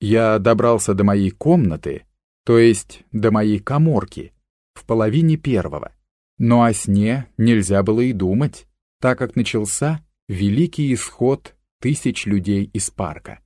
Я добрался до моей комнаты, то есть до моей коморки, в половине первого. Но о сне нельзя было и думать, так как начался великий исход тысяч людей из парка.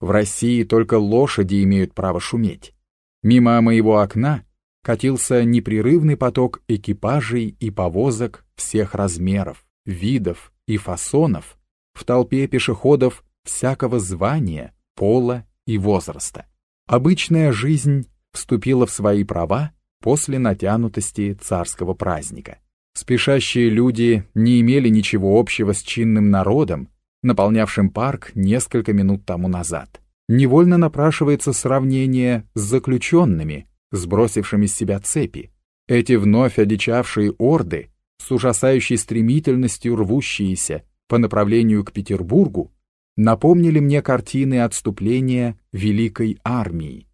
В России только лошади имеют право шуметь. Мимо моего окна катился непрерывный поток экипажей и повозок всех размеров, видов и фасонов в толпе пешеходов всякого звания, пола и возраста. Обычная жизнь вступила в свои права после натянутости царского праздника. Спешащие люди не имели ничего общего с чинным народом, наполнявшим парк несколько минут тому назад. Невольно напрашивается сравнение с заключенными, сбросившими с себя цепи. Эти вновь одичавшие орды, с ужасающей стремительностью рвущиеся по направлению к Петербургу, напомнили мне картины отступления Великой Армии.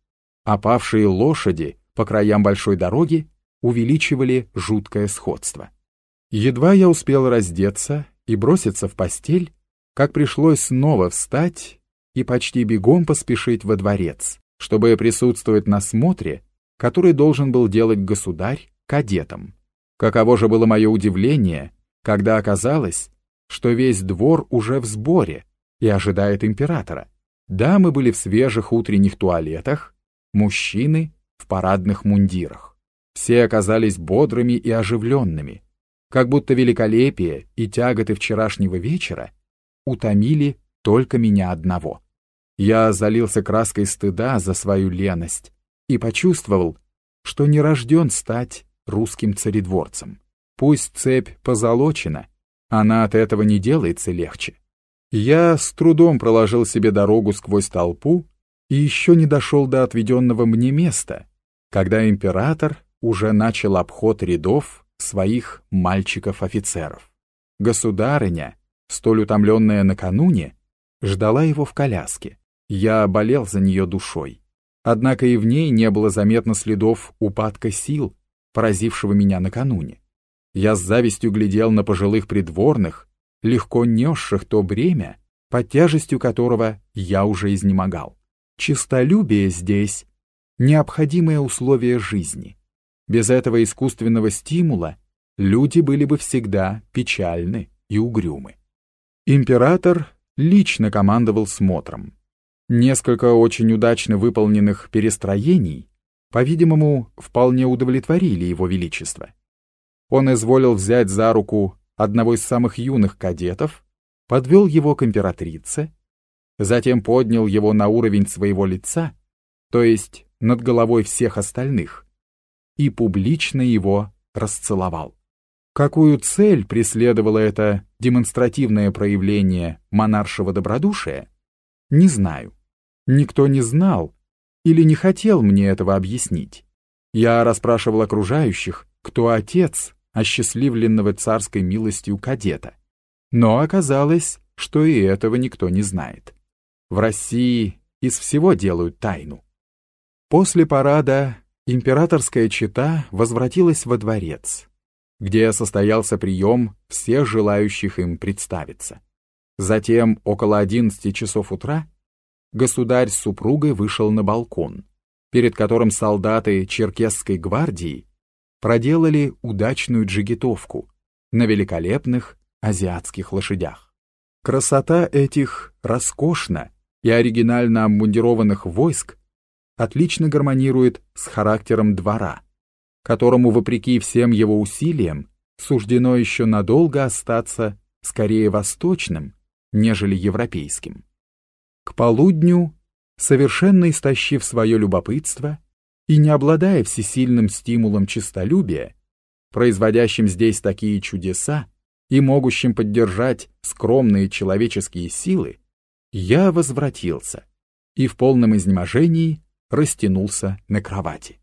Опавшие лошади по краям большой дороги увеличивали жуткое сходство. Едва я успел раздеться и броситься в постель, как пришлось снова встать и почти бегом поспешить во дворец, чтобы присутствовать на смотре, который должен был делать государь кадетом. Каково же было мое удивление, когда оказалось, что весь двор уже в сборе и ожидает императора. Дамы были в свежих утренних туалетах, мужчины в парадных мундирах. Все оказались бодрыми и оживленными, как будто великолепие и тяготы вчерашнего вечера утомили только меня одного. Я залился краской стыда за свою леность и почувствовал, что не рожден стать русским царедворцем. Пусть цепь позолочена, она от этого не делается легче. Я с трудом проложил себе дорогу сквозь толпу и еще не дошел до отведенного мне места, когда император уже начал обход рядов своих мальчиков-офицеров. Государыня, столь утомленная накануне, ждала его в коляске. Я болел за нее душой. Однако и в ней не было заметно следов упадка сил, поразившего меня накануне. Я с завистью глядел на пожилых придворных, легко несших то бремя, под тяжестью которого я уже изнемогал. Чистолюбие здесь — необходимое условие жизни. Без этого искусственного стимула люди были бы всегда печальны и угрюмы. Император лично командовал смотром. Несколько очень удачно выполненных перестроений, по-видимому, вполне удовлетворили его величество. Он изволил взять за руку одного из самых юных кадетов, подвел его к императрице, затем поднял его на уровень своего лица, то есть над головой всех остальных, и публично его расцеловал. Какую цель преследовало это демонстративное проявление монаршего добродушия, не знаю. Никто не знал или не хотел мне этого объяснить. Я расспрашивал окружающих, кто отец осчастливленного царской милостью кадета. Но оказалось, что и этого никто не знает. В России из всего делают тайну. После парада императорская чета возвратилась во дворец, где состоялся прием всех желающих им представиться. Затем, около 11 часов утра, государь с супругой вышел на балкон, перед которым солдаты Черкесской гвардии проделали удачную джигитовку на великолепных азиатских лошадях. Красота этих роскошно и оригинально обмундированных войск отлично гармонирует с характером двора, которому, вопреки всем его усилиям, суждено еще надолго остаться скорее восточным, нежели европейским. К полудню, совершенно истощив свое любопытство, и не обладая всесильным стимулом честолюбия, производящим здесь такие чудеса и могущим поддержать скромные человеческие силы, я возвратился и в полном изнеможении растянулся на кровати.